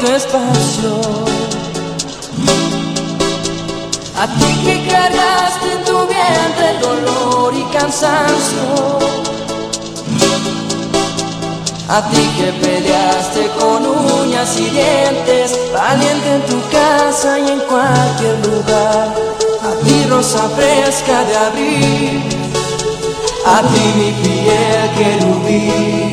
tu espacio. A ti que cargaste en tu vientre dolor y cansancio. A ti que peleaste con uñas y dientes, valiente en tu casa y en cualquier lugar. A ti rosa fresca de abril, a ti mi piel que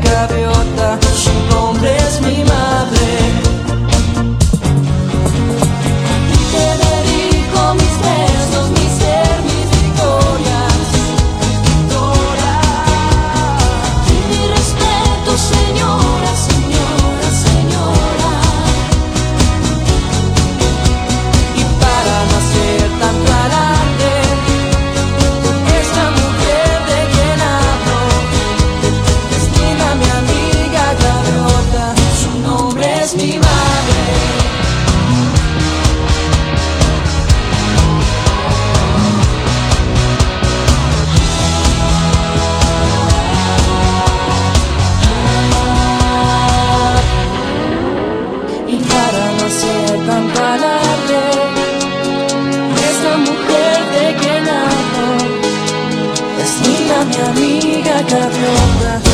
gaviota. amiga gaviota.